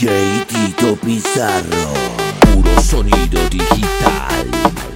DJ Tito Pizarro, puro sonido digital.